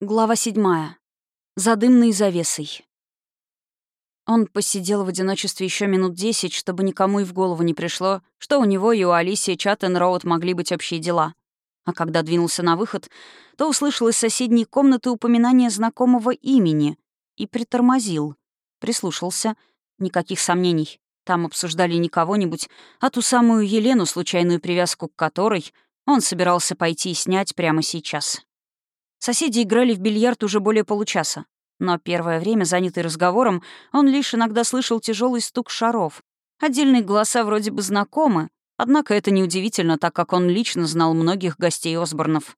Глава седьмая. За дымной завесой. Он посидел в одиночестве еще минут десять, чтобы никому и в голову не пришло, что у него и у Алисии Чаттен Роуд могли быть общие дела. А когда двинулся на выход, то услышал из соседней комнаты упоминание знакомого имени и притормозил. Прислушался. Никаких сомнений. Там обсуждали не кого-нибудь, а ту самую Елену, случайную привязку к которой он собирался пойти и снять прямо сейчас. Соседи играли в бильярд уже более получаса. Но первое время, занятый разговором, он лишь иногда слышал тяжелый стук шаров. Отдельные голоса вроде бы знакомы, однако это неудивительно, так как он лично знал многих гостей Осборнов.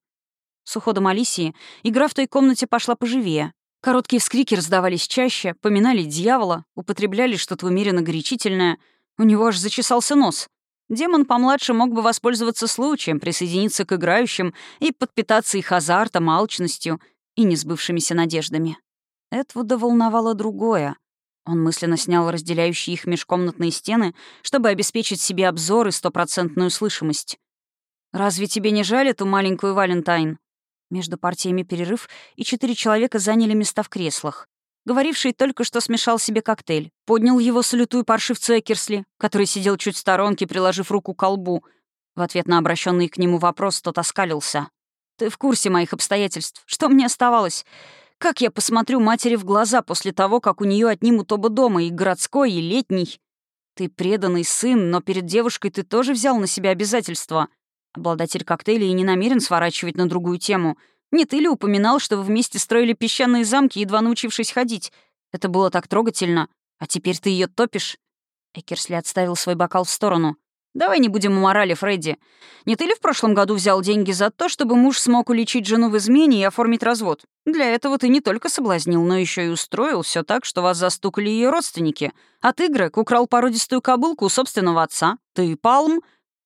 С уходом Алисии игра в той комнате пошла поживее. Короткие вскрики раздавались чаще, поминали дьявола, употребляли что-то умеренно горячительное. У него аж зачесался нос. Демон помладше мог бы воспользоваться случаем, присоединиться к играющим и подпитаться их азартом, алчностью и несбывшимися надеждами. Этвуда волновало другое. Он мысленно снял разделяющие их межкомнатные стены, чтобы обеспечить себе обзор и стопроцентную слышимость. «Разве тебе не жаль эту маленькую Валентайн?» Между партиями перерыв, и четыре человека заняли места в креслах. Говоривший только что смешал себе коктейль. Поднял его салютую паршивцу Экерсли, который сидел чуть в сторонке, приложив руку к колбу. В ответ на обращенный к нему вопрос тот оскалился. «Ты в курсе моих обстоятельств. Что мне оставалось? Как я посмотрю матери в глаза после того, как у нее отнимут оба дома, и городской, и летний? Ты преданный сын, но перед девушкой ты тоже взял на себя обязательства. Обладатель коктейля и не намерен сворачивать на другую тему — не ты ли упоминал, что вы вместе строили песчаные замки, едва научившись ходить? Это было так трогательно. А теперь ты ее топишь?» Экерсли отставил свой бокал в сторону. «Давай не будем у морали, Фредди. Не ты ли в прошлом году взял деньги за то, чтобы муж смог уличить жену в измене и оформить развод? Для этого ты не только соблазнил, но еще и устроил все так, что вас застукали ее родственники. А ты, Грег, украл породистую кобылку у собственного отца. Ты Палм?»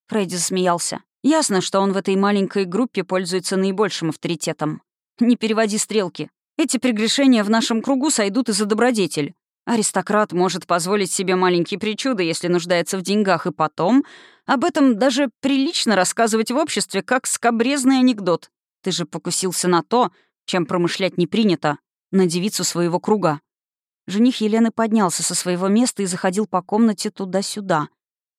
Фредди засмеялся. Ясно, что он в этой маленькой группе пользуется наибольшим авторитетом. Не переводи стрелки. Эти прегрешения в нашем кругу сойдут и за добродетель. Аристократ может позволить себе маленькие причуды, если нуждается в деньгах, и потом об этом даже прилично рассказывать в обществе, как скобрезный анекдот. Ты же покусился на то, чем промышлять не принято, на девицу своего круга. Жених Елены поднялся со своего места и заходил по комнате туда-сюда.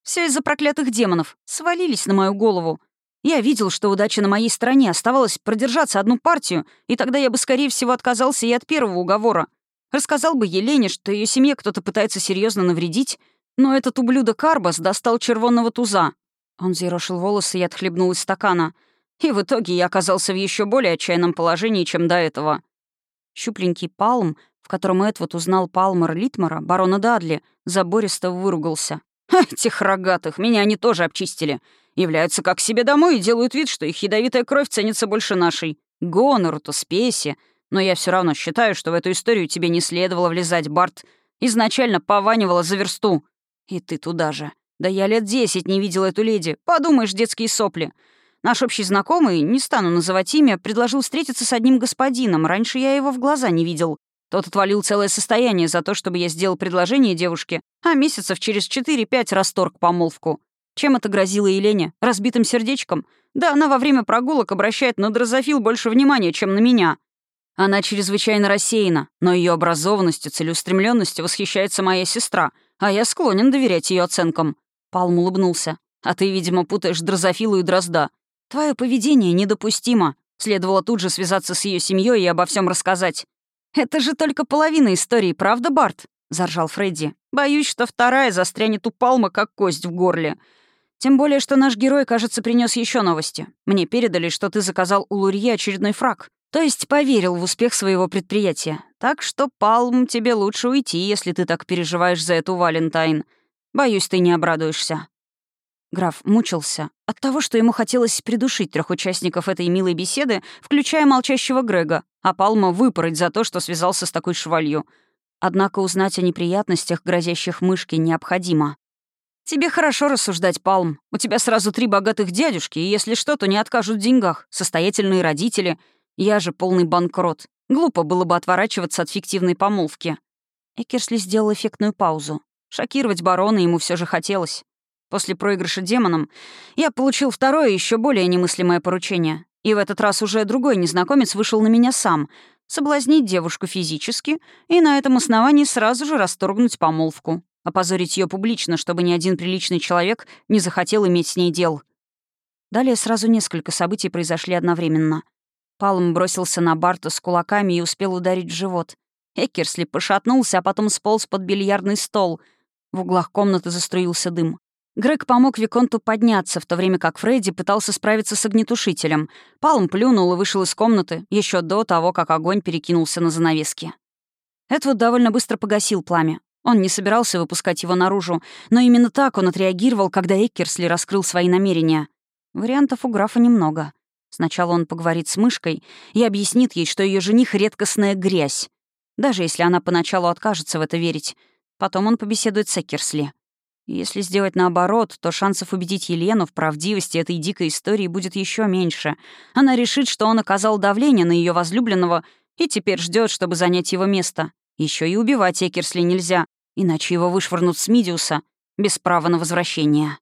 Все из-за проклятых демонов. Свалились на мою голову. Я видел, что удача на моей стороне. Оставалось продержаться одну партию, и тогда я бы, скорее всего, отказался и от первого уговора. Рассказал бы Елене, что ее семье кто-то пытается серьезно навредить, но этот ублюдок Арбас достал червонного туза. Он зерошил волосы и отхлебнул из стакана. И в итоге я оказался в еще более отчаянном положении, чем до этого. Щупленький Палм, в котором Эдвард узнал Палмер Литмара, барона Дадли, забористо выругался. Этих рогатых, меня они тоже обчистили. Являются как себе домой и делают вид, что их ядовитая кровь ценится больше нашей. Гонору-то, спеси. Но я все равно считаю, что в эту историю тебе не следовало влезать, Барт. Изначально пованивала за версту. И ты туда же. Да я лет десять не видел эту леди. Подумаешь, детские сопли. Наш общий знакомый, не стану называть имя, предложил встретиться с одним господином. Раньше я его в глаза не видел. Тот отвалил целое состояние за то, чтобы я сделал предложение девушке, а месяцев через 4-5 расторг помолвку. Чем это грозило Елене? Разбитым сердечком? Да она во время прогулок обращает на дрозофил больше внимания, чем на меня. Она чрезвычайно рассеяна, но ее образованностью, целеустремленностью восхищается моя сестра, а я склонен доверять ее оценкам. Палм улыбнулся. А ты, видимо, путаешь дрозофилу и дрозда. Твое поведение недопустимо. Следовало тут же связаться с ее семьей и обо всем рассказать. «Это же только половина истории, правда, Барт?» — заржал Фредди. «Боюсь, что вторая застрянет у Палма, как кость в горле. Тем более, что наш герой, кажется, принес еще новости. Мне передали, что ты заказал у Лурье очередной фраг. То есть поверил в успех своего предприятия. Так что, Палм, тебе лучше уйти, если ты так переживаешь за эту Валентайн. Боюсь, ты не обрадуешься». Граф мучился от того, что ему хотелось придушить трех участников этой милой беседы, включая молчащего Грега, а Палма выпороть за то, что связался с такой швалью. Однако узнать о неприятностях, грозящих мышке, необходимо. «Тебе хорошо рассуждать, Палм. У тебя сразу три богатых дядюшки, и если что, то не откажут в деньгах. Состоятельные родители. Я же полный банкрот. Глупо было бы отворачиваться от фиктивной помолвки». Экерсли сделал эффектную паузу. Шокировать барона ему все же хотелось. После проигрыша демоном я получил второе, еще более немыслимое поручение. И в этот раз уже другой незнакомец вышел на меня сам, соблазнить девушку физически и на этом основании сразу же расторгнуть помолвку, опозорить ее публично, чтобы ни один приличный человек не захотел иметь с ней дел. Далее сразу несколько событий произошли одновременно. Палм бросился на Барта с кулаками и успел ударить в живот. Экерсли пошатнулся, а потом сполз под бильярдный стол. В углах комнаты заструился дым. Грег помог Виконту подняться, в то время как Фредди пытался справиться с огнетушителем. Палм плюнул и вышел из комнаты еще до того, как огонь перекинулся на занавески. Эдвуд довольно быстро погасил пламя. Он не собирался выпускать его наружу, но именно так он отреагировал, когда Эккерсли раскрыл свои намерения. Вариантов у графа немного. Сначала он поговорит с мышкой и объяснит ей, что ее жених — редкостная грязь. Даже если она поначалу откажется в это верить. Потом он побеседует с Эккерсли. Если сделать наоборот, то шансов убедить Елену в правдивости этой дикой истории будет еще меньше. Она решит, что он оказал давление на ее возлюбленного и теперь ждет, чтобы занять его место. Еще и убивать Экерсли нельзя, иначе его вышвырнут с Мидиуса без права на возвращение.